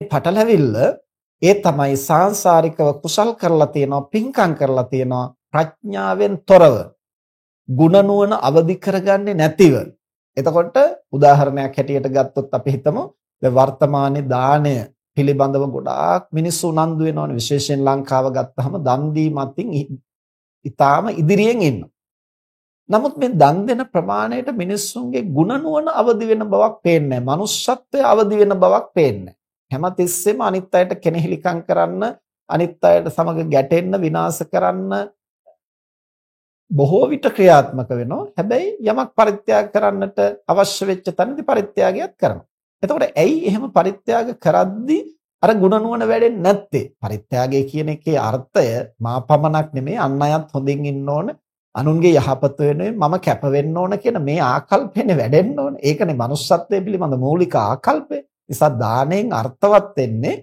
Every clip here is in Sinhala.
පටලැවිල්ල ඒ තමයි සාංශාරිකව කුසල් කරලා තියෙනවා පින්කම් කරලා තියෙනවා ප්‍රඥාවෙන් තොරව ගුණ නුවණ අවදි කරගන්නේ නැතිව එතකොට උදාහරණයක් හැටියට ගත්තොත් අපි හිතමු දැන් වර්තමානයේ දාණය පිළිබඳව ගොඩාක් මිනිස්සු උනන්දු වෙනවනේ විශේෂයෙන් ලංකාව ගත්තාම දන් දීමත්ින් ඉතාලම ඉදිරියෙන් ඉන්නවා. නමුත් මේ දන් දෙන ප්‍රමාණයට මිනිස්සුන්ගේ ಗುಣ නුවණ අවදි වෙන බවක් පේන්නේ නැහැ. මනුස්සත්වය අවදි වෙන බවක් පේන්නේ නැහැ. හැමතිස්සෙම අනිත් අයට කෙනෙහිලිකම් කරන්න, අනිත් අයට සමග ගැටෙන්න, විනාශ කරන්න බොහෝ විට ක්‍රියාත්මක වෙනවා. හැබැයි යමක් පරිත්‍යාග කරන්නට අවශ්‍ය වෙච්ච තැනදී පරිත්‍යාගයක් කරනවා. එතකොට ඇයි එහෙම පරිත්‍යාග කරද්දී අර ಗುಣ නුවණ වැඩෙන්නේ නැත්තේ? පරිත්‍යාගය කියන එකේ අර්ථය මා පමණක් නෙමෙයි අන් අයත් හොඳින් ඉන්න ඕන, අනුන්ගේ යහපත වෙනුවෙන් මම කැප වෙන්න ඕන කියන මේ ආකල්පෙනේ වැඩෙන්න ඕන. ඒකනේ manussත්වයේ පිළිබඳ මූලික ආකල්පය. නිසා දාණයෙන් අර්ථවත් වෙන්නේ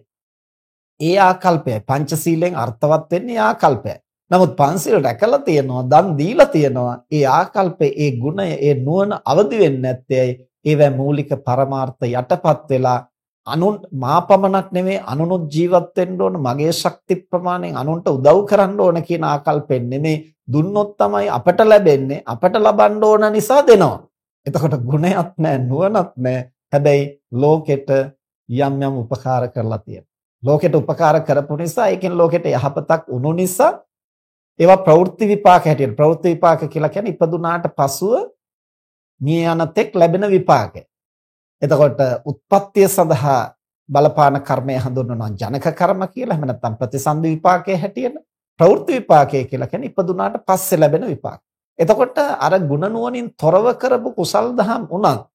ඒ ආකල්පයයි. පංචශීලයෙන් අර්ථවත් වෙන්නේ ආකල්පයයි. නමුත් පන්සිල් රැකලා තියනවා, දන් දීලා තියනවා. ඒ ආකල්පේ, ඒ ගුණය, ඒ නුවණ අවදි වෙන්නේ නැත්තේ ඒවැ මූලික පරමාර්ථ යටපත් වෙලා අනුන් මා පමණක් නෙමෙයි අනුනුත් ජීවත් වෙන්න ඕන මගේ ශක්ති ප්‍රමාණයෙන් අනුන්ට උදව් කරන්න ඕන කියන ආකල්පෙන් නෙමෙයි දුන්නොත් තමයි අපට ලැබෙන්නේ අපට ලබන්න ඕන නිසා දෙනවා. එතකොට ගුණයක් නැහැ නුවණක් නැහැ. හැබැයි ලෝකෙට යම් යම් උපකාර කරලා තියෙනවා. ලෝකෙට උපකාර කරපු නිසා ඒකෙන් ලෝකෙට යහපතක් වුණු නිසා ඒවා ප්‍රවෘත්ති විපාක හැටියට ප්‍රවෘත්ති විපාක කියලා කියන්නේ ඉපදුනාට පසුව මිය යන තෙක් ලැබෙන විපාකය. එතකොට උත්පත්තිය සඳහා බලපාන කර්මය හඳුන්වනවා ජනක කර්ම කියලා. එහෙම නැත්නම් ප්‍රතිසන්දි විපාකයේ හැටියට ප්‍රවෘත්ති විපාකය කියලා කියන්නේ ඉපදුනාට පස්සේ ලැබෙන විපාක. එතකොට අර ಗುಣ නුවණින් තොරව කරපු කුසල් දහම් උනත්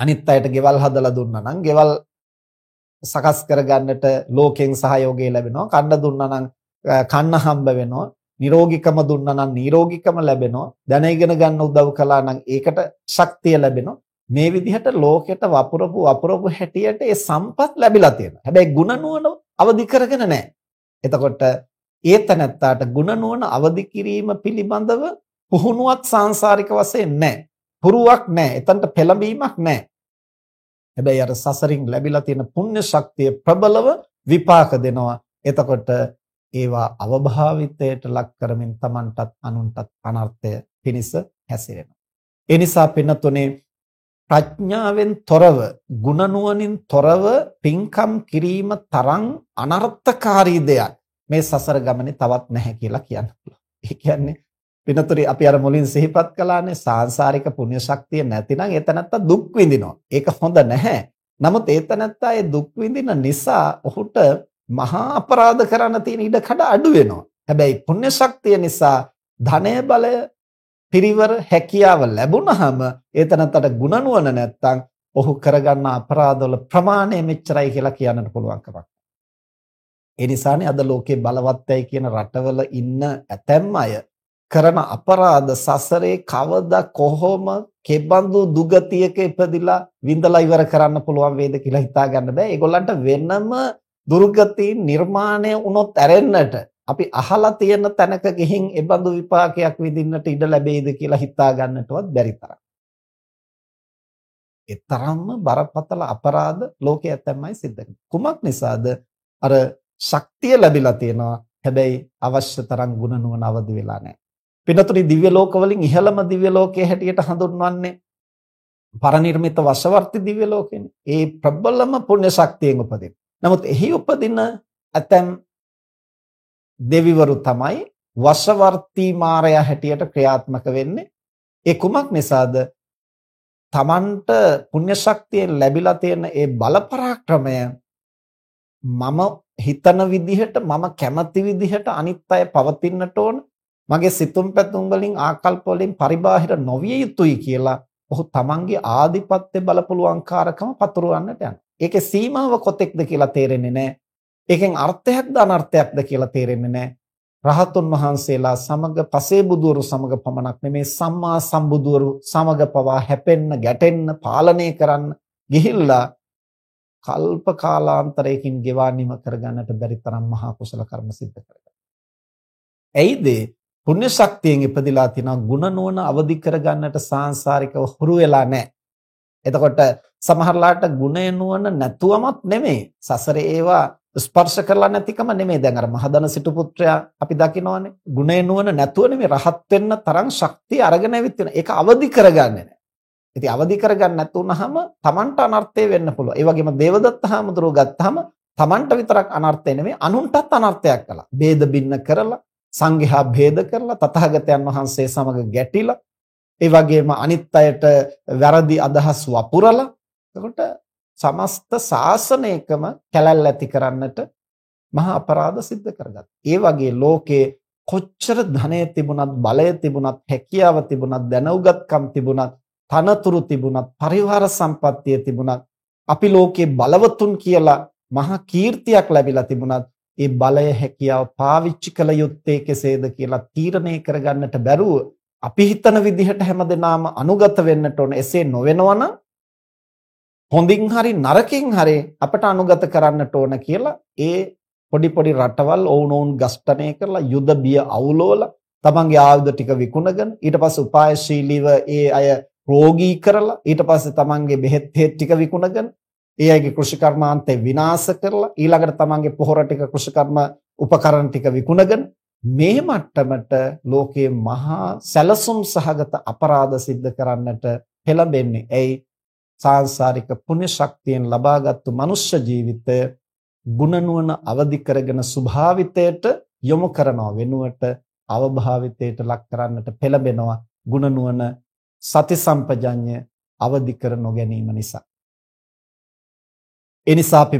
අනිත් අයට ගෙවල් හදලා දුන්නා නම් ගෙවල් සකස් කරගන්නට ලෝකෙන් සහයෝගය ලැබෙනවා. කන්න දුන්නා නම් කන්න හම්බ වෙනවා. නිරෝගීකම දුන්නා නම් නිරෝගීකම ලැබෙනවා. දැන ඉගෙන ගන්න උදව් කළා නම් ඒකට ශක්තිය ලැබෙනවා. මේ විදිහට ලෝකෙට වපුරපු වපුරපු හැටියට ඒ සම්පත් ලැබිලා තියෙනවා. හැබැයි ಗುಣ නුවණ අවදි කරගෙන නැහැ. එතකොට ඒතනත්තාට ಗುಣ නුවණ අවදි කිරීම පිළිබඳව පුහුණුවක් සාංශාරික වශයෙන් නැහැ. පුරුවක් නැහැ. එතනට පෙළඹීමක් නැහැ. හැබැයි අර සසරින් ලැබිලා තියෙන පුණ්‍ය ශක්තිය ප්‍රබලව විපාක දෙනවා. එතකොට ඒවා අවභාවිතයට ලක් කරමින් Tamanටත් අනුන්ටත් අනර්ථය පිණිස හැසිරෙනවා. ඒ නිසා පින්නතුනේ ප්‍රඥාවෙන් තොරව, ಗುಣනුවණින් තොරව පින්කම් කිරීම තරම් අනර්ථකාරී දෙයක් මේ සසර ගමනේ තවත් නැහැ කියලා කියන්න පුළුවන්. ඒ කියන්නේ පින්නතුරි අපි අර මුලින් සිහිපත් කළානේ සාංශාරික පුණ්‍ය ශක්තිය නැතිනම් එතනත්ත දුක් විඳිනවා. ඒක හොඳ නැහැ. නමුත් ඒතනත්ත ඒ දුක් විඳින නිසා ඔහුට මහා අපරාධ කරන්න තියෙන ඉඩ කඩ අඩු වෙනවා. හැබැයි පුණ්‍ය ශක්තිය නිසා ධනය බලය පිරිවර හැකියාව ලැබුණාම ඒතනතට ಗುಣ නුවණ නැත්තම් ඔහු කරගන්න අපරාධවල ප්‍රමාණය මෙච්චරයි කියලා කියන්නට පුළුවන් කමක්. ඒ නිසානේ අද ලෝකේ බලවත්යයි කියන රටවල ඉන්න ඇතැම් අය කරන අපරාධ සසරේ කවදා කොහොම කෙබඳු දුගතියක ඉපදිලා විඳලා ඉවර කරන්න පුළුවන් වේද කියලා හිතා ගන්න බෑ. ඒගොල්ලන්ට වෙනම දුර්ගතීන් නිර්මාණය වුණොත් ඇරෙන්නට අපි අහලා තියෙන තැනක ගිහින් ඒ බඳු විපාකයක් විඳින්නට ඉඩ ලැබෙයිද කියලා හිතා ගන්නටවත් බැරි තරම්. ඒ තරම්ම බරපතල අපරාධ ලෝකයේ තමයි සිද්ධ වෙන්නේ. කුමක් නිසාද? අර ශක්තිය ලැබිලා තියෙනවා. හැබැයි අවශ්‍ය තරම් ගුණ නුවණ අවදි වෙලා නැහැ. පිනතුනි දිව්‍ය ලෝකවලින් ඉහළම දිව්‍ය ලෝකයේ හැටියට හඳුන්වන්නේ පරිනිර්මිත වශවර්ති දිව්‍ය ලෝකෙනේ. ඒ ප්‍රබලම පුණ්‍ය ශක්තියෙන් උපදින. නමුත් එහි උපදින ඇතැම් දෙවිවරු තමයි වශවර්ති මාරයා හැටියට ක්‍රියාත්මක වෙන්නේ. ඒ කුමක් නිසාද? තමන්ට පුණ්‍ය ශක්තියෙන් ලැබිලා තියෙන ඒ බල පරාක්‍රමය මම හිතන විදිහට මම කැමති විදිහට අනිත් අය පවතින්නට ඕන මගේ සිතුම් පැතුම් වලින් ආකල්ප වලින් පරිබාහිර නොවිය යුතුයි කියලා ඔහු තමන්ගේ ආධිපත්‍ය බලපුලුවන්කාරකම පතුරවන්නට යනවා. ඒකේ සීමාව කොතෙක්ද කියලා තේරෙන්නේ නැහැ. ඒකෙන් අර්ථයක්ද අනර්ථයක්ද කියලා තේරෙන්නේ නැහැ. රහතුන් වහන්සේලා සමග පසේ බුදුවරු සමග පමණක් නෙමේ සම්මා සම්බුදුවරු සමග පවා හැපෙන්න ගැටෙන්න පාලනය කරන්න ගිහිල්ලා කල්ප කාලාන්තරයකින් ගෙවා නිම කරගන්නට බැරි තරම් මහා කුසල කර්ම සිද්ධ කරගන්න. ඇයිද පුණ්‍ය ශක්තියෙන් ඉපදිලා තිනවා ಗುಣ නුවණ අවදි කරගන්නට සාංශාරිකව හුරු වෙලා නැහැ. එතකොට සමහරලාට ගුණය නුවණ නැතුවමත් නෙමෙයි. සසරේ ඒවා ස්පර්ශ කරලා නැතිකම නෙමෙයි දැන් අර මහදන සිටු පුත්‍රයා අපි දකිනවනේ ගුණේ නුවණ නැතුව නෙමෙයි රහත් වෙන්න තරම් ශක්තිය අරගෙන ඇවිත් වෙන. ඒක අවදි කරගන්නේ නැහැ. ඉතින් අවදි කරගන්න නැතුනහම Tamanට අනර්ථය වෙන්න පුළුවන්. ඒ වගේම දේවදත්ත හාමුදුරුව ගත්තාම Tamanට විතරක් අනර්ථය නෙමෙයි අනුන්ටත් අනර්ථයක් කළා. ભેද බින්න කරලා සංඝයා ભેද කරලා තථාගතයන් වහන්සේ සමග ගැටිලා ඒ වගේම අනිත් අයට වැරදි අදහස් වපුරලා එතකොට සමස්ත ශාසනයකම කැලැල් ඇති කරන්නට මහා අපරාධ සිද්ධ කරගත්තා. ඒ වගේ ලෝකේ කොච්චර ධනය තිබුණත් බලය තිබුණත් හැකියාව තිබුණත් දැනුගත්කම් තිබුණත් තනතුරු තිබුණත් පරිවාර සම්පත්තිය තිබුණත් අපි ලෝකේ බලවතුන් කියලා මහා කීර්තියක් ලැබිලා තිබුණත් ඒ බලය හැකියාව පාවිච්චි කළ යුත්තේ කෙසේද කියලා තීරණය කරගන්නට බැරුව අපි හිතන විදිහට හැමදෙනාම අනුගත වෙන්නට ඕන. එසේ නොවෙනවා නම් හොඳින් හරි නරකින් හරි අපට අනුගත කරන්නට ඕන කියලා ඒ පොඩි පොඩි රටවල් ඔවුනොවුන් ගස්ඨණය කරලා යුද බිය අවුලෝලා තමන්ගේ ආයුධ ටික විකුණගෙන ඊට පස්සේ උපායශීලීව ඒ අය රෝගී කරලා ඊට පස්සේ තමන්ගේ බෙහෙත් හේත් ටික විකුණගෙන ඒ අයගේ කෘෂිකර්මාන්තේ විනාශ කරලා ඊළඟට තමන්ගේ පොහොර ටික කෘෂිකර්ම උපකරණ ටික විකුණගෙන මේ මට්ටමට ලෝකයේ මහා සැලසුම් සහගත අපරාධ සිද්ධ කරන්නට පෙළඹෙන්නේ. එයි සාංශාරික පුණ්‍ය ශක්තියෙන් ලබාගත්තු මනුෂ්‍ය ජීවිතය ගුණනුවණ අවදි කරගෙන ස්වභාවිතයට යොමු කරනව වෙනුවට අවභාවිතයට ලක් කරන්නට පෙළඹෙනවා ගුණනුවණ සති සම්පජඤ්ඤය අවදි කර නොගැනීම නිසා. ඒ නිසා අපි